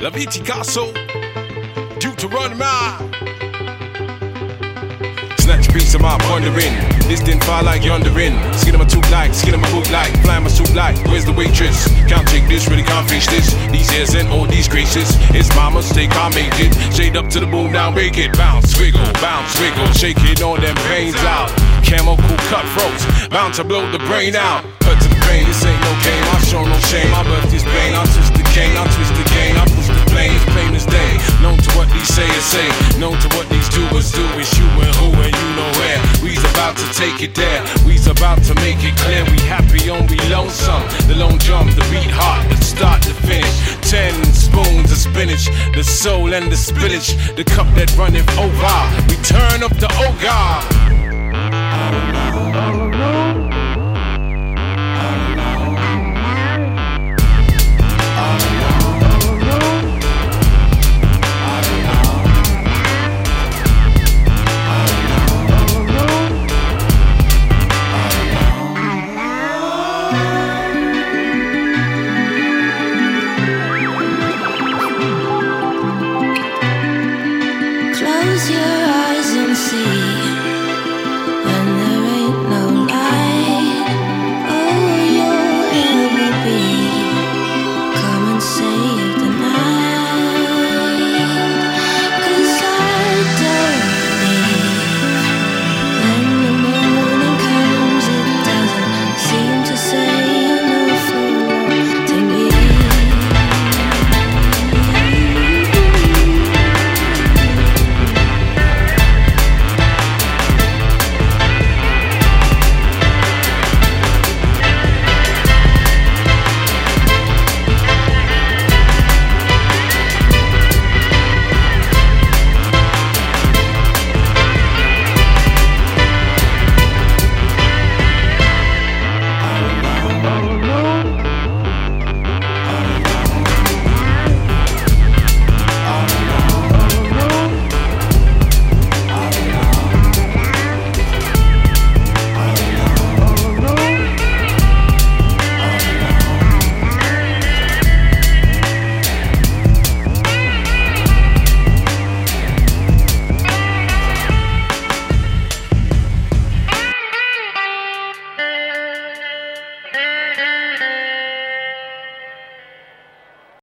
La Viticasso, Deuteronomy. Snatch piece of my pondering. This didn't fall like yondering. Skin of my tooth like, skin of my boot like, flying my suit like. Where's the waitress? Can't take this, really can't face this. These ears and all these graces. It's my mistake, I made it. Shade up to the boom, now break it. Bounce, wiggle, bounce, wiggle. Shaking all them pains out. Cool cutthroats, bound to blow the brain out. Cut to the brain, this ain't no say, known to what these doers do. It's you and who and you know where. We's about to take it there. We's about to make it clear. We happy on we lonesome. The lone drum, the beat hot, the start to finish. Ten spoons of spinach, the soul and the spinach, the cup that runneth over. We turn up the alone.